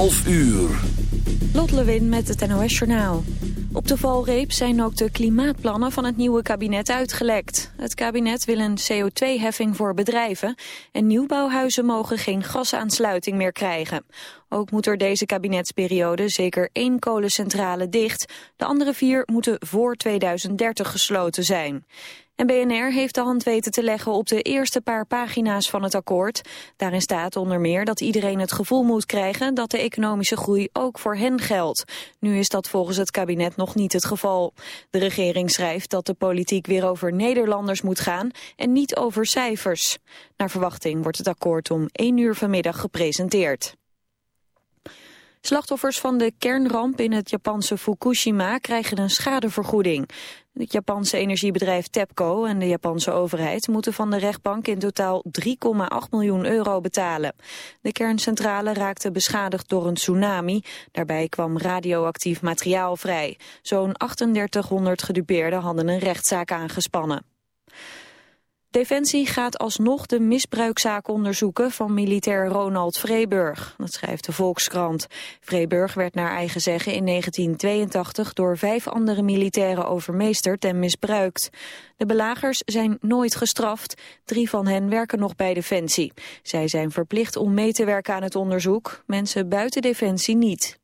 11 uur. Lot Lewin met het NOS Journaal. Op de valreep zijn ook de klimaatplannen van het nieuwe kabinet uitgelekt. Het kabinet wil een CO2-heffing voor bedrijven... en nieuwbouwhuizen mogen geen gasaansluiting meer krijgen. Ook moet er deze kabinetsperiode zeker één kolencentrale dicht. De andere vier moeten voor 2030 gesloten zijn. En BNR heeft de hand weten te leggen op de eerste paar pagina's van het akkoord. Daarin staat onder meer dat iedereen het gevoel moet krijgen dat de economische groei ook voor hen geldt. Nu is dat volgens het kabinet nog niet het geval. De regering schrijft dat de politiek weer over Nederlanders moet gaan en niet over cijfers. Naar verwachting wordt het akkoord om 1 uur vanmiddag gepresenteerd. Slachtoffers van de kernramp in het Japanse Fukushima krijgen een schadevergoeding. Het Japanse energiebedrijf TEPCO en de Japanse overheid moeten van de rechtbank in totaal 3,8 miljoen euro betalen. De kerncentrale raakte beschadigd door een tsunami. Daarbij kwam radioactief materiaal vrij. Zo'n 3800 gedupeerden hadden een rechtszaak aangespannen. Defensie gaat alsnog de misbruikzaak onderzoeken van militair Ronald Vreeburg. Dat schrijft de Volkskrant. Vreeburg werd naar eigen zeggen in 1982 door vijf andere militairen overmeesterd en misbruikt. De belagers zijn nooit gestraft. Drie van hen werken nog bij Defensie. Zij zijn verplicht om mee te werken aan het onderzoek. Mensen buiten Defensie niet.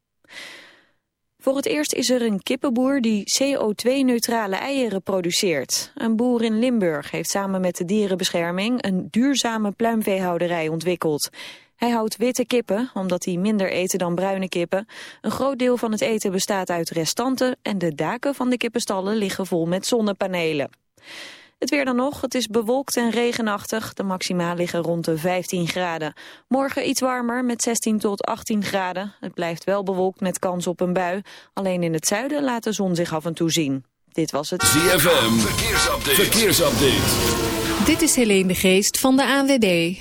Voor het eerst is er een kippenboer die CO2-neutrale eieren produceert. Een boer in Limburg heeft samen met de dierenbescherming een duurzame pluimveehouderij ontwikkeld. Hij houdt witte kippen, omdat die minder eten dan bruine kippen. Een groot deel van het eten bestaat uit restanten en de daken van de kippenstallen liggen vol met zonnepanelen. Het weer dan nog, het is bewolkt en regenachtig. De maxima liggen rond de 15 graden. Morgen iets warmer met 16 tot 18 graden. Het blijft wel bewolkt met kans op een bui. Alleen in het zuiden laat de zon zich af en toe zien. Dit was het ZFM, verkeersupdate. verkeersupdate. Dit is Helene de Geest van de ANWB.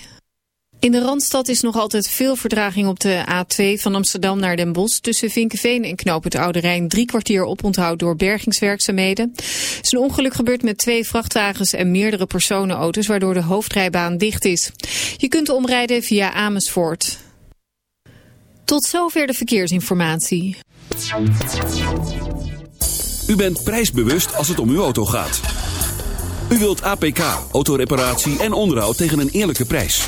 In de Randstad is nog altijd veel verdraging op de A2 van Amsterdam naar Den Bosch. Tussen Vinkenveen en Knoop het Oude Rijn drie kwartier oponthoud door bergingswerkzaamheden. Er is een ongeluk gebeurd met twee vrachtwagens en meerdere personenauto's waardoor de hoofdrijbaan dicht is. Je kunt omrijden via Amersfoort. Tot zover de verkeersinformatie. U bent prijsbewust als het om uw auto gaat. U wilt APK, autoreparatie en onderhoud tegen een eerlijke prijs.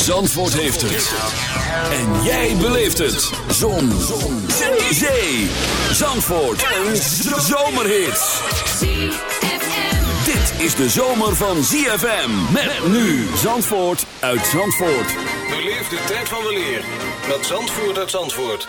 Zandvoort heeft het. En jij beleeft het. Zon. Zon. Zee. Zandvoort. Een zomerhit. Dit is de zomer van ZFM. Met nu Zandvoort uit Zandvoort. Beleef de tijd van weleer met Zandvoort uit Zandvoort.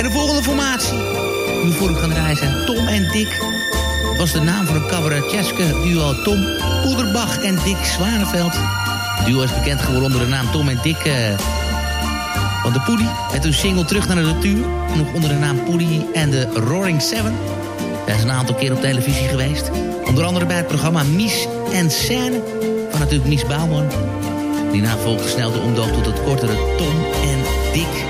En de volgende formatie, die voor u gaan draaien zijn Tom en Dick. Dat was de naam van een cabaretjeske duo Tom Poederbach en Dick Zwaneveld. Het duo is bekend geworden onder de naam Tom en Dick eh, van de Poedie. Met hun single Terug naar de Natuur. Nog onder de naam Poedie en de Roaring Seven. Zij is een aantal keer op televisie geweest. Onder andere bij het programma Mies en Scène. Van natuurlijk Mies Bouwman. Daarna volgde snel de omdoop tot het kortere Tom en Dick.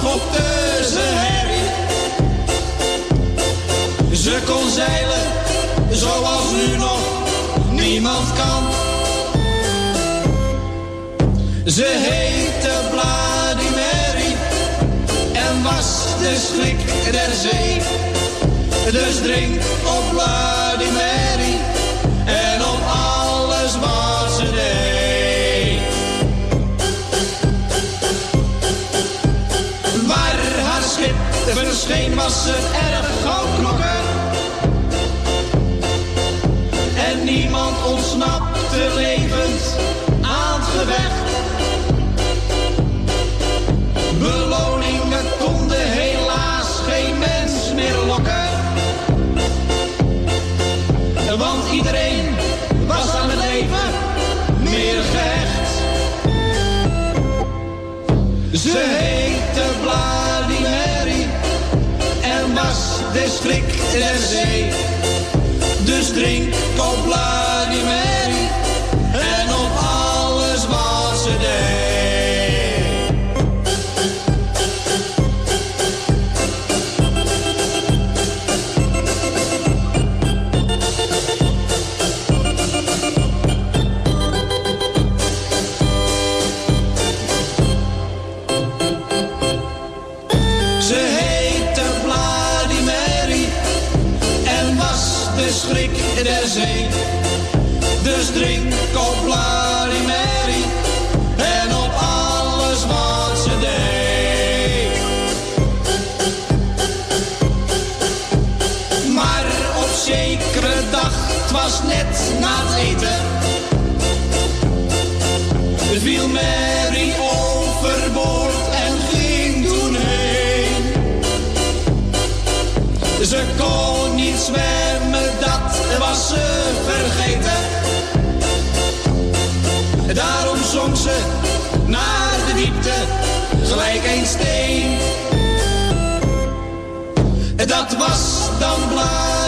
schopte ze herrie. Ze kon zeilen zoals nu nog niemand kan. Ze heette Mary en was de schrik der zee. Dus drink op Bloody Veen was een erg goudklokker. En niemand ontsnapte levend aan het gevecht. Beloningen konden helaas geen mens meer lokken. Want iedereen was aan het leven meer gehecht. Ze de schrik der zee. Dus drink op het was net na het eten, viel Mary overboord en ging toen heen. Ze kon niet zwemmen, dat was ze vergeten. Daarom zong ze naar de diepte, gelijk een steen. Dat was dan ze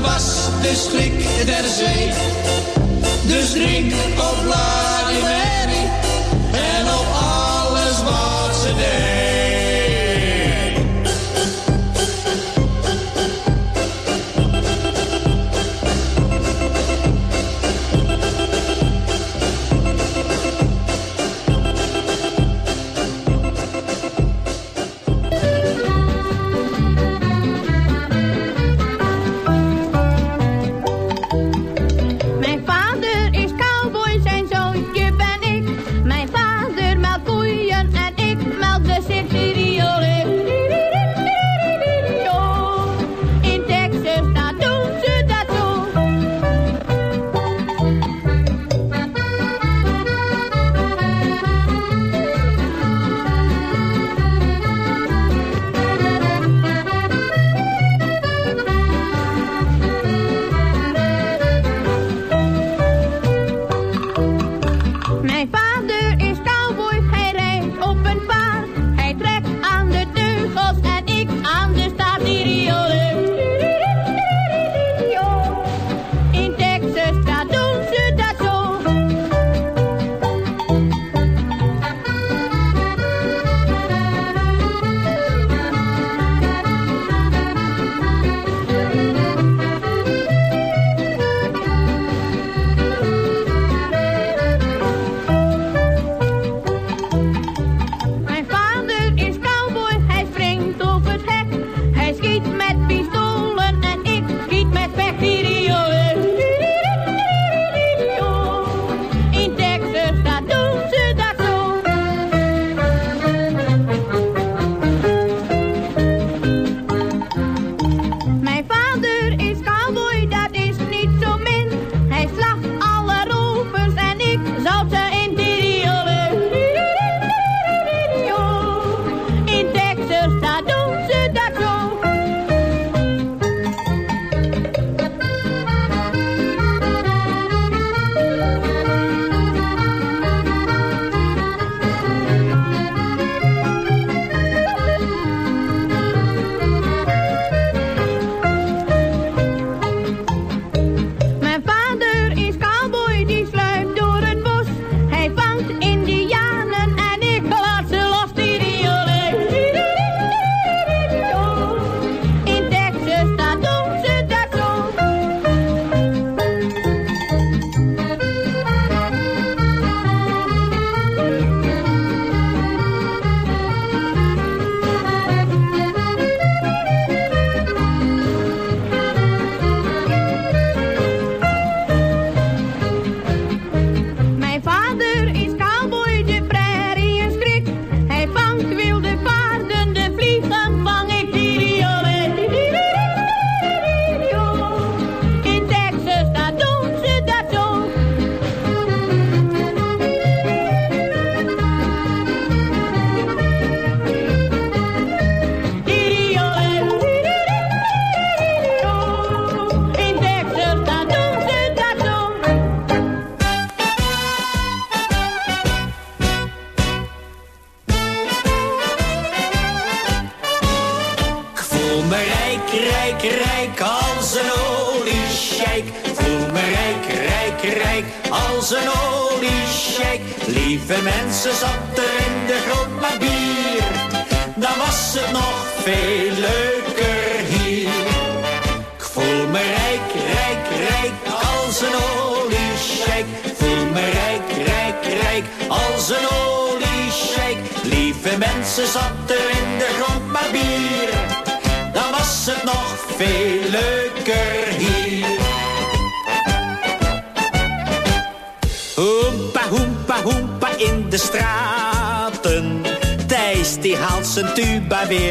was de schrik der zee. Dus drink op Bloody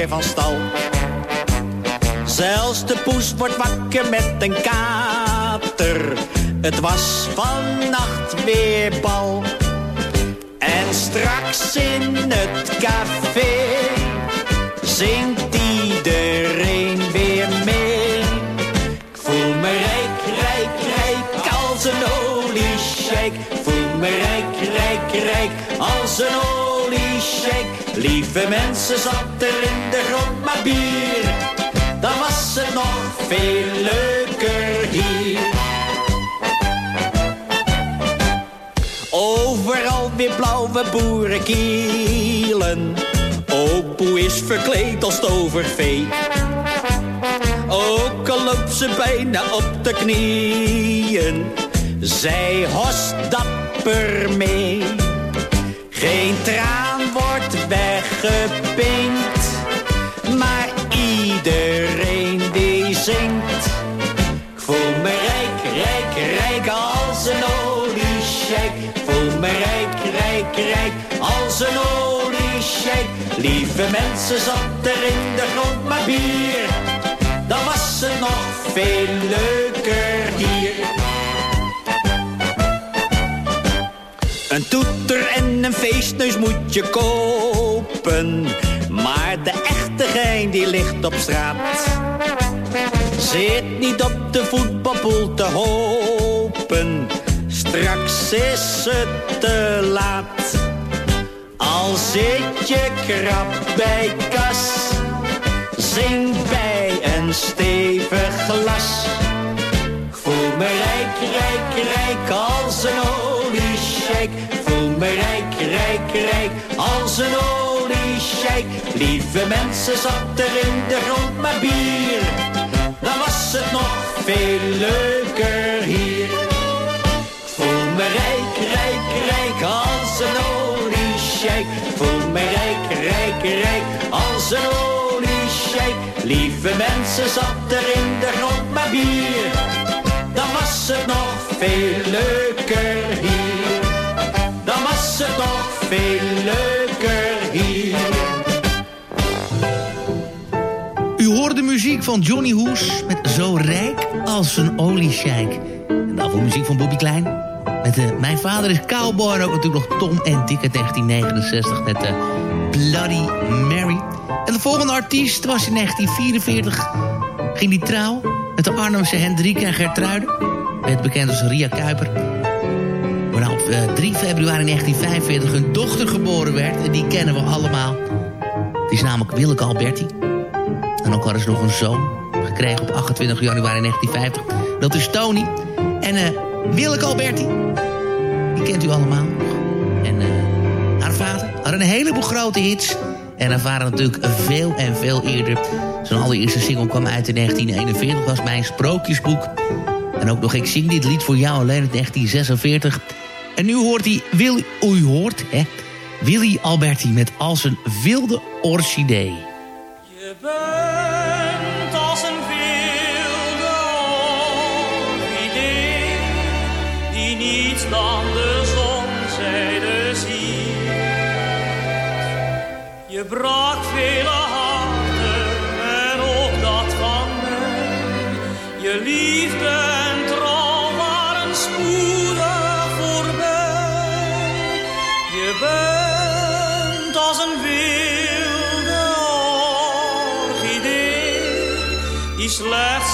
van stal. Zelfs de poes wordt wakker met een kater. Het was vannacht weer bal. En straks in het café zingt iedereen weer mee. Ik voel me rijk, rijk, rijk als een oliesjek. Voel me rijk, rijk, rijk als een oliesjek. Lieve mensen, zat er in de grond maar bier. Dan was het nog veel leuker hier. Overal weer blauwe boerenkielen. Opoe is verkleed als tovervee. Ook al loopt ze bijna op de knieën. Zij host dapper mee. Geen traan wordt weggepinkt. Iedereen die zingt. Ik voel me rijk, rijk, rijk als een oliesjek. Voel me rijk, rijk, rijk als een oliesjek. Lieve mensen, zat er in de grond maar bier. Dan was het nog veel leuker hier. Een toeter en een feestneus moet je kopen. Maar de echte gein die ligt op straat. Zit niet op de voetbalpoel te hopen. Straks is het te laat. Al zit je krap bij kas. Zing bij een stevig glas. Voel me rijk, rijk, rijk als een oliesjek. Voel me rijk, rijk, rijk als een Lieve mensen, zat er in de grond maar bier. Dan was het nog veel leuker hier. Ik voel me rijk, rijk, rijk als een oliesjek. Voel me rijk, rijk, rijk als een oliesjek. Lieve mensen, zat er in de grond maar bier. Dan was het nog veel leuker hier. Dan was het nog veel leuker van Johnny Hoes met Zo rijk als een oliesjijk. En daarvoor muziek van Bobby Klein. Met uh, Mijn vader is cowboy en ook natuurlijk nog Tom en Dick uit 1969 met uh, Bloody Mary. En de volgende artiest was in 1944. Ging die trouw met de Arnhemse Hendrika en Gertruiden. Werd bekend als Ria Kuiper. Waarna op uh, 3 februari 1945 hun dochter geboren werd. En die kennen we allemaal. Die is namelijk Willeke Alberti. En ook hadden ze nog een zoon gekregen op 28 januari 1950. Dat is Tony. En uh, Willeke Alberti, die kent u allemaal nog. En uh, haar vader had een heleboel grote hits. En haar vader natuurlijk veel en veel eerder. Zijn allereerste single kwam uit in 1941, was mijn sprookjesboek. En ook nog Ik zing dit lied voor jou alleen in 1946. En nu hoort hij, Willy, u hoort, hè, Willy Alberti met Als een wilde orchidee. Dan de zonzijde ziet. Je brak vele harten en ook dat van mij. Je liefde en trouw waren spoedig voorbij. Je bent als een wilde orchidee die slechts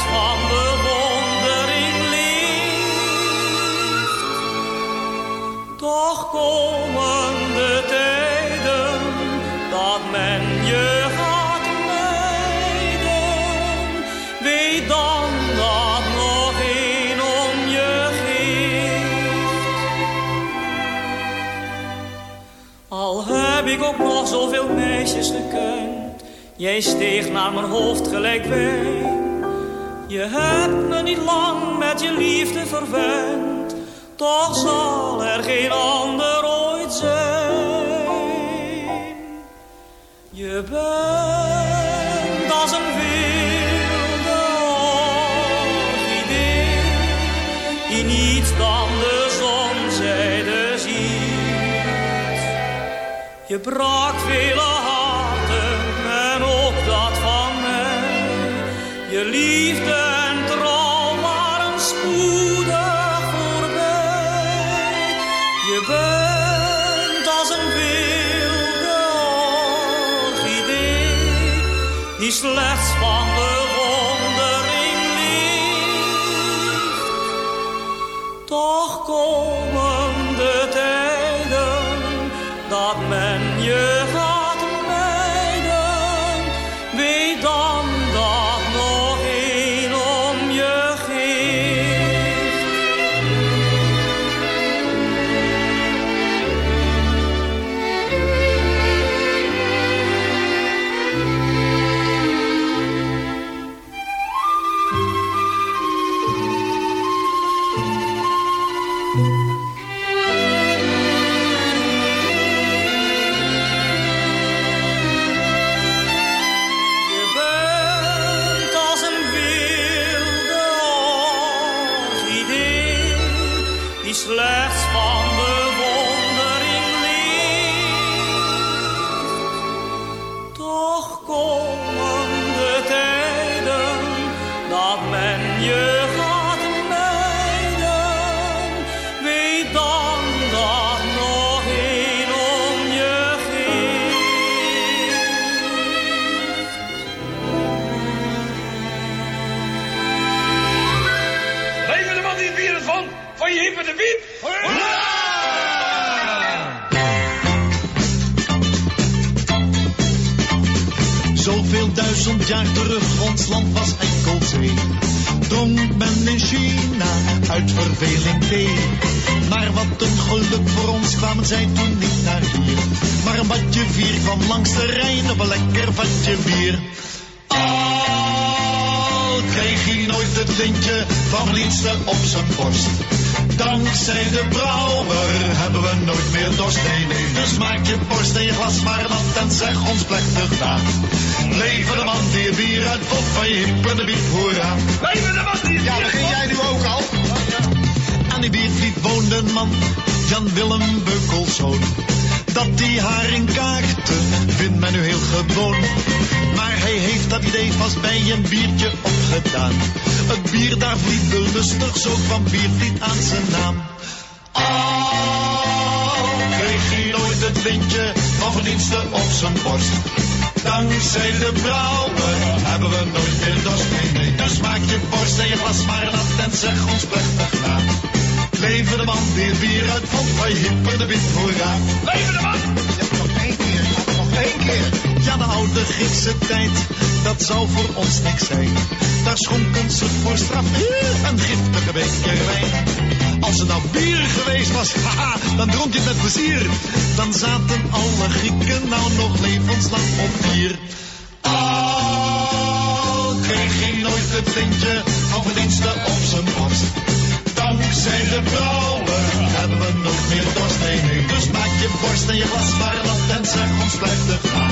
zoveel meisjes gekend, jij steeg naar mijn hoofd gelijk wijn. Je hebt me niet lang met je liefde verwend, toch zal er geen ander ooit zijn. Je bent als een wilde orchidee, die niets dan de zonzijde ziet. Je brak vele harten en ook dat van mij. Je liefde en trouw waren spoedig die zij toen niet naar hier. Maar een badje vier kwam langs de Rijn op een lekker vatje bier. Al kreeg hij nooit het lintje van liefste op zijn borst. Dankzij de brouwer hebben we nooit meer dorst. Nee, nee, dus maak je borst en je glas maar nat en zeg ons plechtig na. Leven de man die het bier uitvond van je hippe de biep, hoera. Leven de man die Ja, bier begin van- jij nu ook al? Man, Jan Willem Beukelszoon. Dat die haring kaakte, vindt men nu heel gewoon. Maar hij heeft dat idee vast bij een biertje opgedaan. Het bier daar vliet lustig, zo kwam biervliet aan zijn naam. Al kreeg hij nooit het lintje van verdiensten op zijn borst. Dankzij de brouwer hebben we nooit meer dorst. Nee, nee, dus maak je borst en je glas maar nat en zeg ons plechtig na. Leven de man het bier uitvond van je hipper de wit hoera. Leven de man. nog één keer, nog één keer. Ja, de oude Griekse tijd, dat zou voor ons niks zijn. Daar schonken ze voor straf een giftige beker wijn. Als het nou bier geweest was, haha, dan dronk je met plezier. Dan zaten alle Grieken nou nog levenslang op bier. Al kreeg hij nooit het lintje van verdiensten op zijn borst. Dankzij de brouwer hebben we nooit meer dorst. Nee, nee, dus maak je borst en je glas maar nat en zeg ons plechtig na.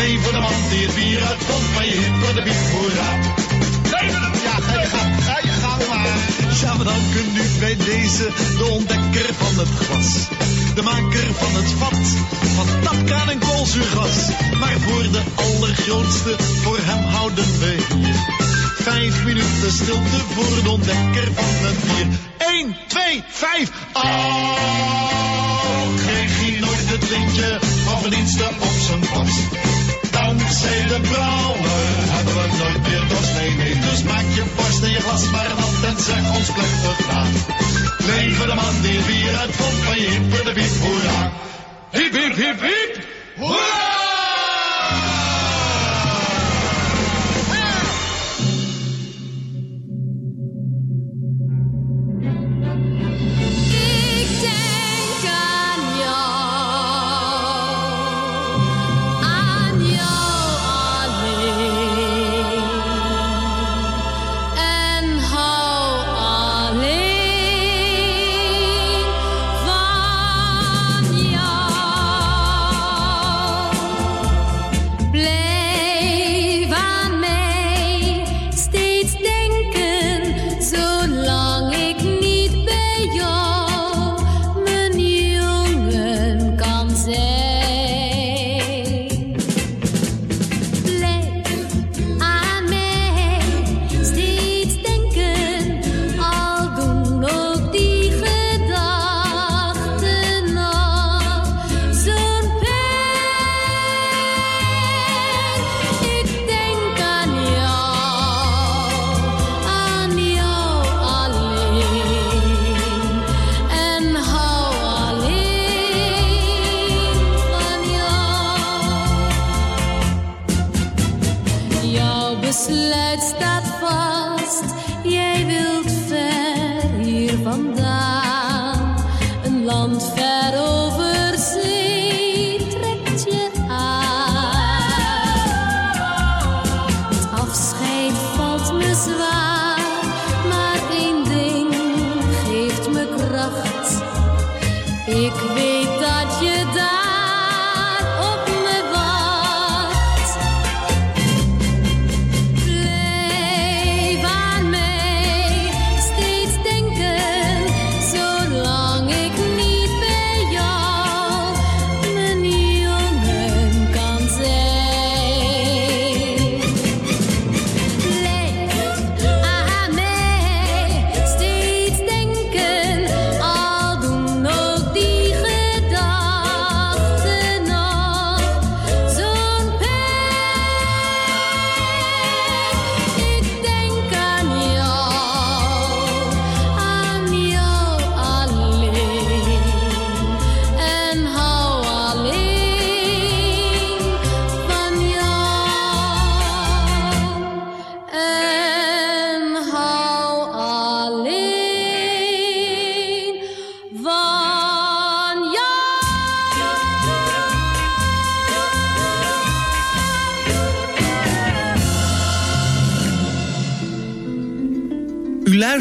Leven de man die het bier uitvond van je hippe de biep, hoera. Leven Ja, ga je gang, ga maar. Ja, we danken nu bij deze de ontdekker van het glas. De maker van het vat, van tapkraan en koolzuurgas. Maar voor de allergrootste, voor hem houden we. Vijf minuten stilte voor de ontdekker van het bier. 1, 2, 5. Oh, kreeg hij nooit het lintje van verdiensten op zijn borst. Dankzij de brouwer hebben we nooit meer dorst. Nee, nee, dus maak je borst en je glas maar nat en zeg ons plechtig na. Leven de man die bier uitvond van je hippe de biep, hoera. Hip, hip, hip, hip, hoera!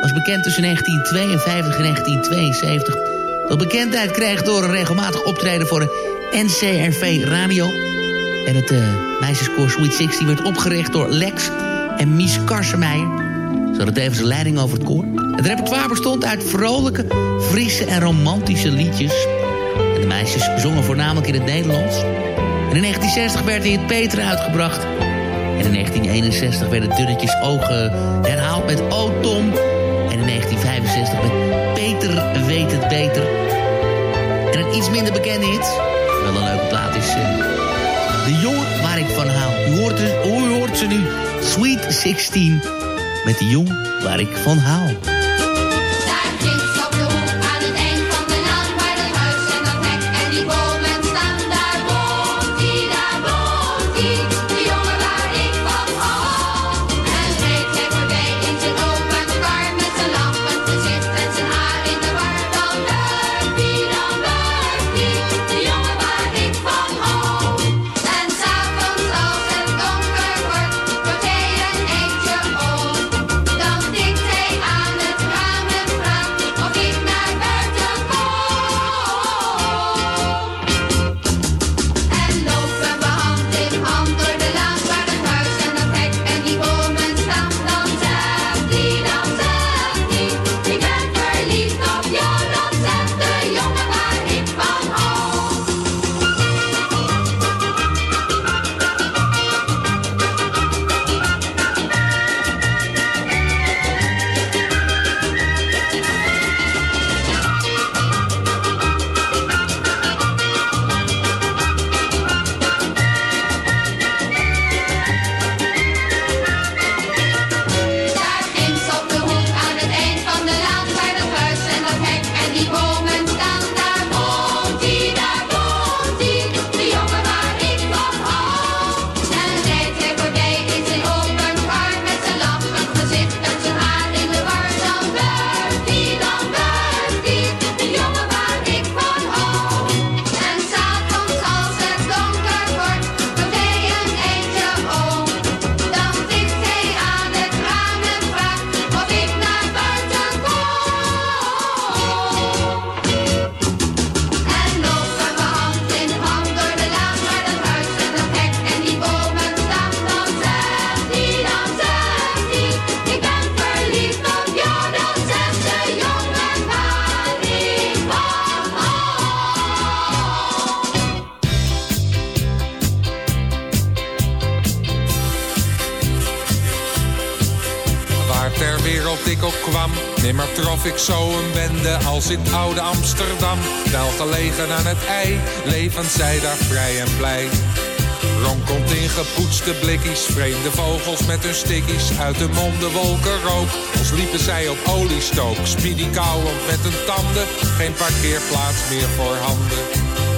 was bekend tussen 1952 en 1972. Dat bekendheid kreeg door een regelmatig optreden voor de NCRV Radio. En het uh, meisjeskoor Sweet 16 werd opgericht door Lex en Mies Karsemeijer. Ze hadden tevens leiding over het koor. Het repertoire bestond uit vrolijke, frisse en romantische liedjes. En de meisjes zongen voornamelijk in het Nederlands. En in 1960 werd in het Peter uitgebracht. En in 1961 werden Dunnetjes Ogen herhaald met O Tom... En in 1965 met Peter weet het beter. En een iets minder bekende hit, wel een leuke plaat is... Uh, de jongen waar ik van hou. U hoort, u hoort ze nu. Sweet 16 met de jongen waar ik van hou. Kwam. Nimmer trof ik zo een bende als in oude Amsterdam. Wel gelegen aan het ei, levend zij daar vrij en blij. Ronkelt in gepoetste blikkies, vreemde vogels met hun stickies. Uit de monden wolken rook, als liepen zij op oliestook. Speedy kauwend met hun tanden, geen parkeerplaats meer voor handen.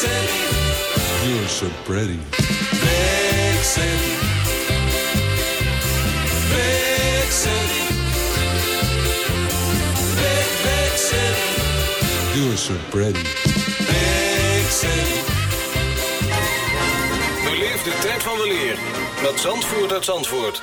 City. You're so pretty. Big city. Big city. Big, big city. You're so pretty. Big city. Beleef de tijd van weleer met Zandvoort uit Zandvoort.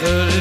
De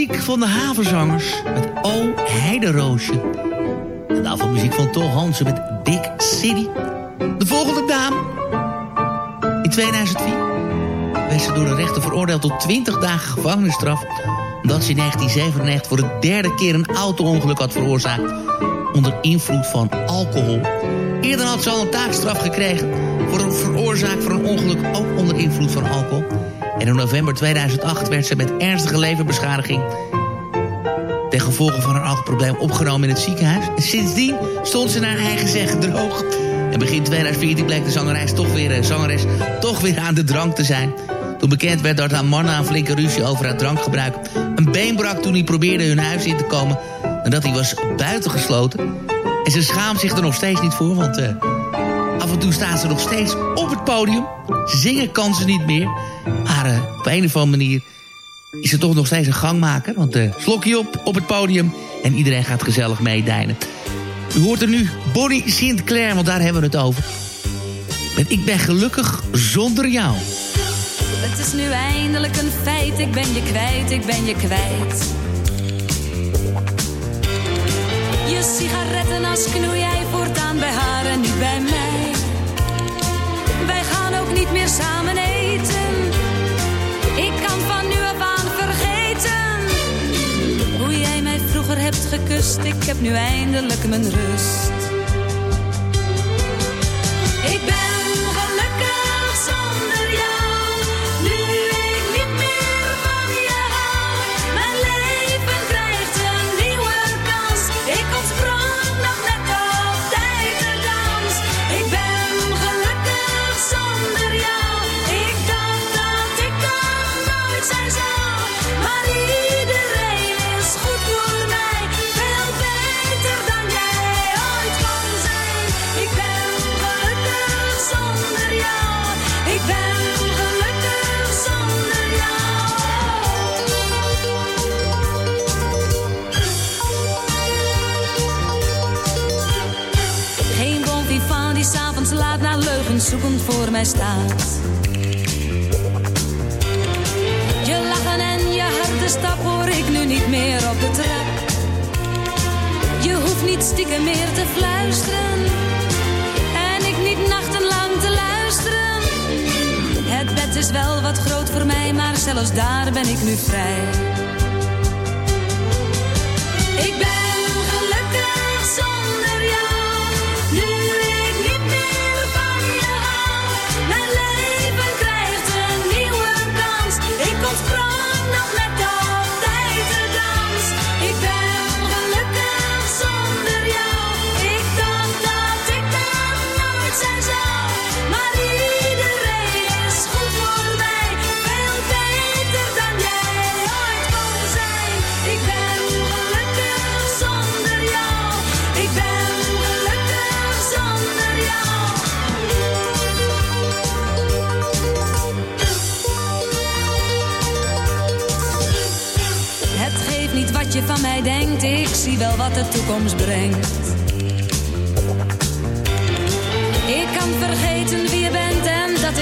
muziek van de havenzangers met O Heideroosje. En daarvoor muziek van Tol Hansen met Big City. De volgende dame. In 2004 werd ze door de rechter veroordeeld tot 20 dagen gevangenisstraf... omdat ze in 1997 voor de derde keer een auto-ongeluk had veroorzaakt... onder invloed van alcohol. Eerder had ze al een taakstraf gekregen... voor een veroorzaak van een ongeluk ook onder invloed van alcohol... En in november 2008 werd ze met ernstige leverbeschadiging... ten gevolge van een alcoholprobleem opgenomen in het ziekenhuis. En sindsdien stond ze naar eigen zeggen droog. En begin 2014 bleek de zangeres toch weer, eh, zangeres toch weer aan de drank te zijn. Toen bekend werd dat haar man een flinke ruzie over haar drankgebruik... een been brak toen hij probeerde hun huis in te komen... en dat hij was buitengesloten. En ze schaamt zich er nog steeds niet voor, want... eh, Af en toe staan ze nog steeds op het podium. Zingen kan ze niet meer. Maar eh, op een of andere manier is ze toch nog steeds een gangmaker. Want uh, slokje op op het podium en iedereen gaat gezellig meedijnen. U hoort er nu Bonnie Sinclair, want daar hebben we het over. Met Ik ben gelukkig zonder jou. Het is nu eindelijk een feit, ik ben je kwijt, ik ben je kwijt. Je sigarettenas knoei jij voortaan bij haar en niet bij mij. Niet meer samen eten. Ik kan van nu af aan vergeten. Hoe jij mij vroeger hebt gekust, ik heb nu eindelijk mijn rust. Ik ben gelukkig zonder jou.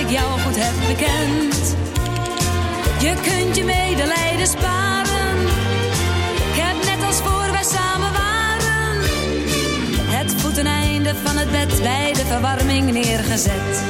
ik jou goed heb bekend. Je kunt je medelijden sparen. Ik heb net als voor wij samen waren. Het voeteneinde van het bed bij de verwarming neergezet.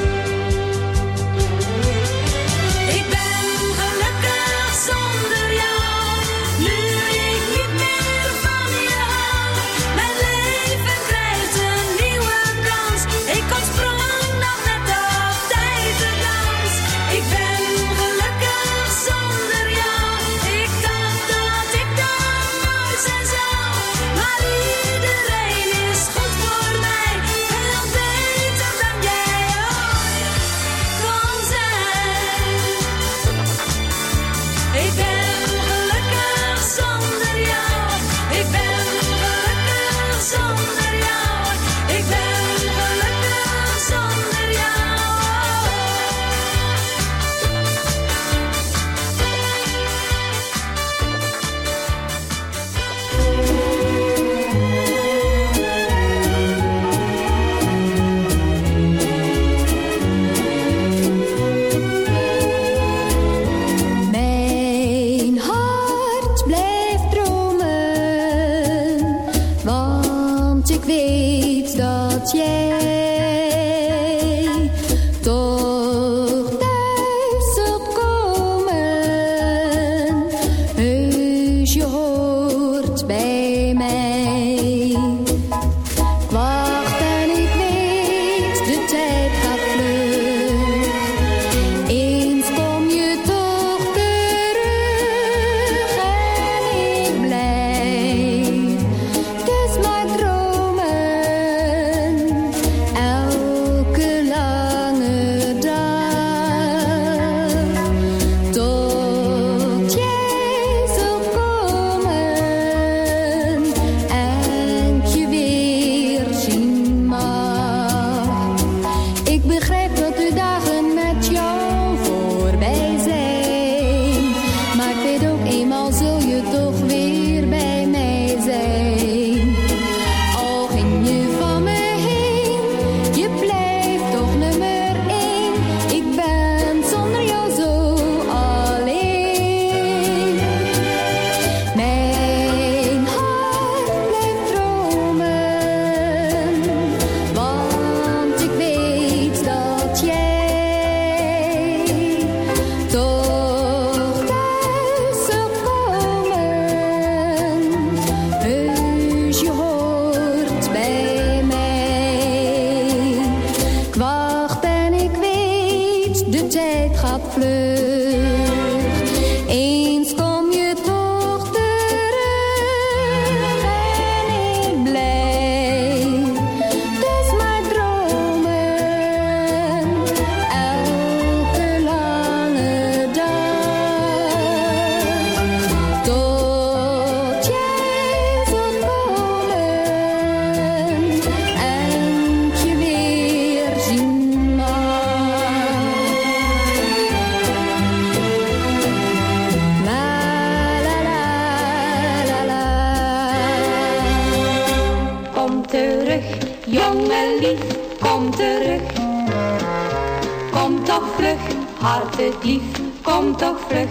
Kom toch vlug, hartedief, kom toch vlug.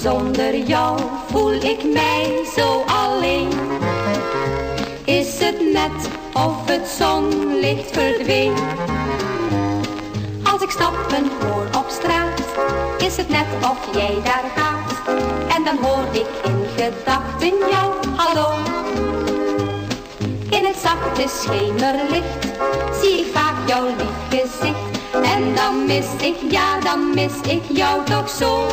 Zonder jou voel ik mij zo alleen. Is het net of het zonlicht verdween? Als ik stappen hoor op straat, is het net of jij daar gaat. En dan hoor ik in gedachten jou, hallo. In het zachte schemerlicht zie ik vaak jouw lief gezicht. En dan mis ik, ja dan mis ik jou toch zo.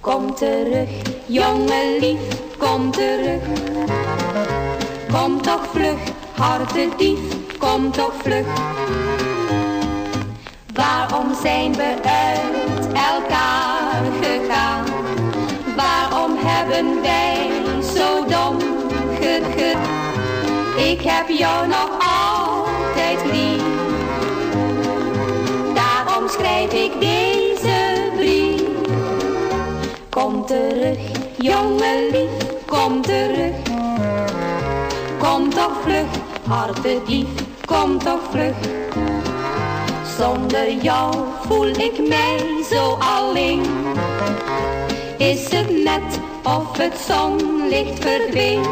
Kom terug, jongen lief, kom terug. Kom toch vlug, hartedief, kom toch vlug. Waarom zijn we uit elkaar gegaan? Waarom hebben wij zo dom gegut? Ik heb jou nog altijd Kom terug, jongen lief, kom terug. Kom toch vlug, hartedief, kom toch vlug. Zonder jou voel ik mij zo alleen. Is het net of het zonlicht verdween?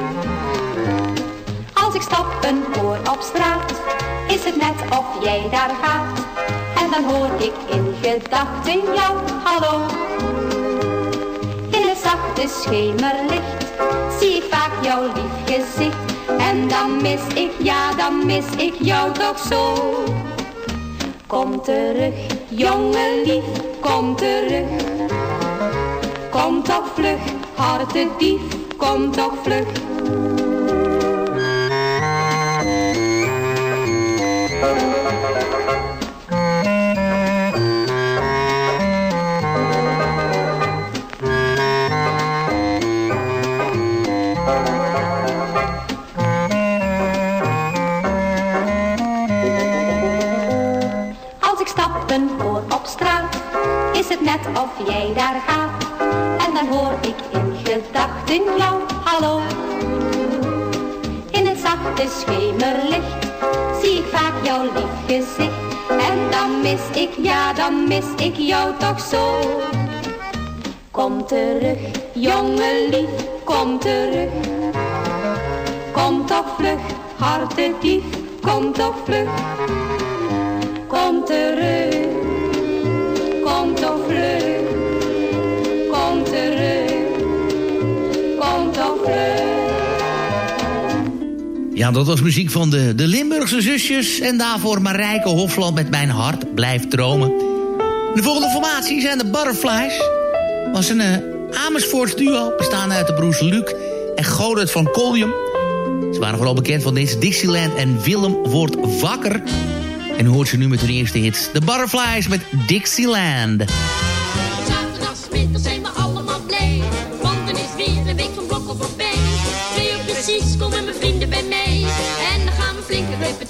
Als ik stappen hoor op straat, is het net of jij daar gaat. En dan hoor ik in gedachten jou, hallo. Zachte schemerlicht zie vaak jouw lief gezicht. En dan mis ik, ja dan mis ik jou toch zo. Kom terug, jongen lief, kom terug. Kom toch vlug, hartedief, kom toch vlug. Net of jij daar gaat. En dan hoor ik in gedachten jou, hallo. In het zachte schemerlicht zie ik vaak jouw lief gezicht. En dan mis ik, ja dan mis ik jou toch zo. Kom terug, jongen lief, kom terug. Kom toch vlug, hartedief, kom toch vlug. Kom terug, Ja, dat was muziek van de, de Limburgse zusjes. En daarvoor Marijke Hofland met Mijn Hart Blijft Dromen. De volgende formatie zijn de Butterflies. was een uh, duo, bestaande uit de broers Luc en Godert van Collium. Ze waren vooral bekend van deze Dixieland en Willem wordt wakker. En hoort ze nu met hun eerste hits. De Butterflies met Dixieland. Zijn we allemaal. Want is weer komen mijn vrienden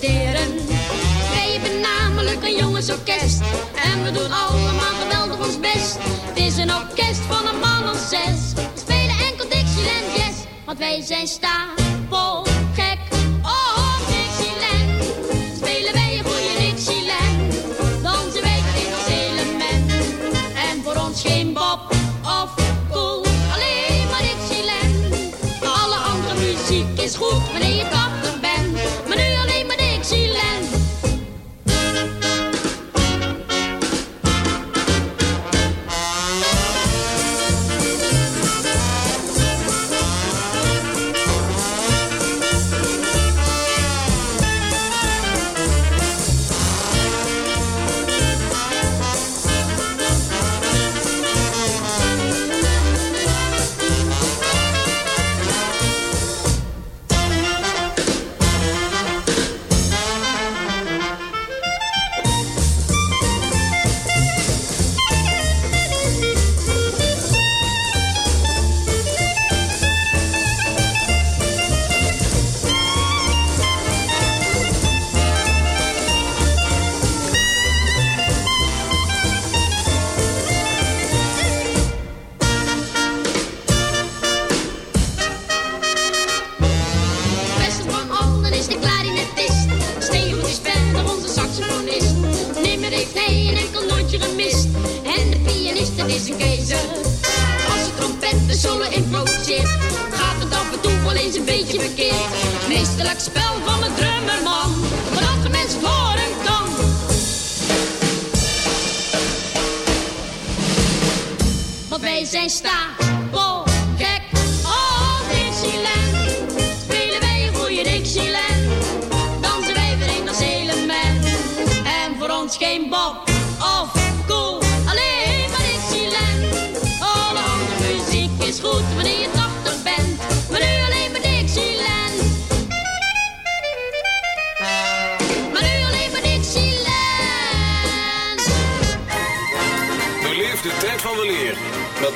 Wij hebben namelijk een jongensorkest. En we doen allemaal geweldig ons best. Het is een orkest van een man of zes. We spelen enkel Dixieland Jazz. Want wij zijn stapel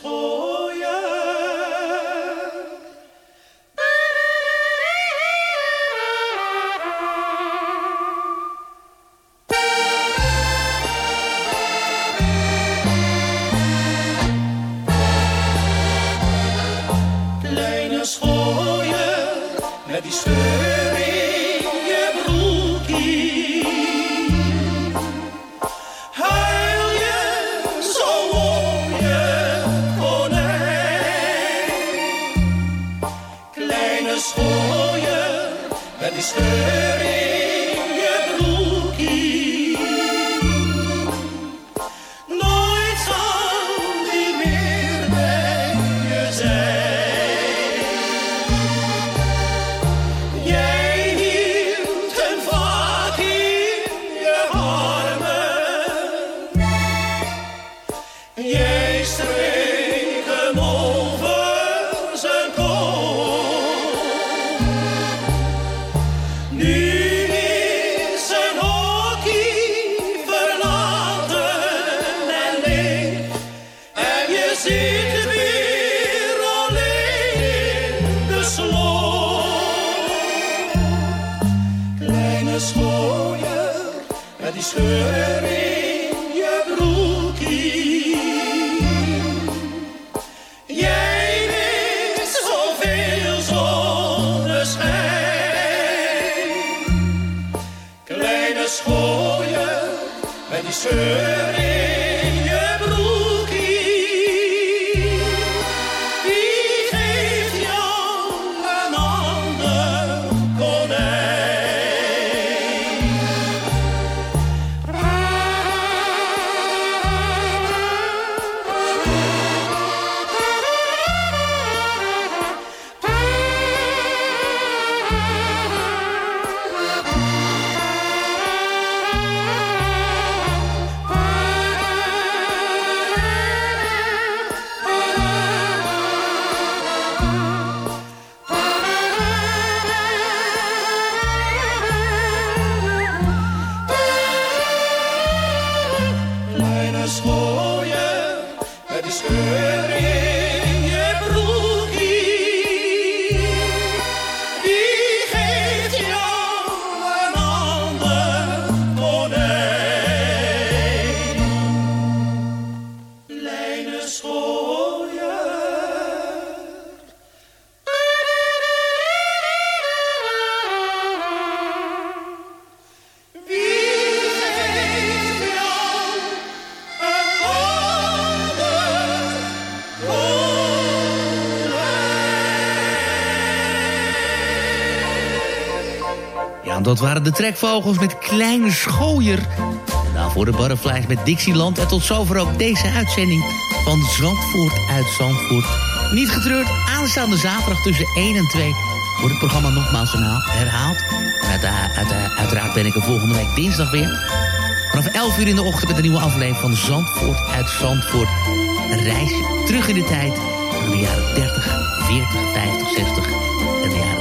Kleine dat waren de trekvogels met Kleine Schooier. En daarvoor de Butterflies met Dixieland. En tot zover ook deze uitzending van Zandvoort uit Zandvoort. Niet getreurd, aanstaande zaterdag tussen 1 en 2 wordt het programma nogmaals herhaal- herhaald. Uit, uit, uiteraard ben ik er volgende week dinsdag weer. Vanaf 11 uur in de ochtend met een nieuwe aflevering van Zandvoort uit Zandvoort. Een reisje terug in de tijd naar de jaren 30, 40, 50, 60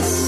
Had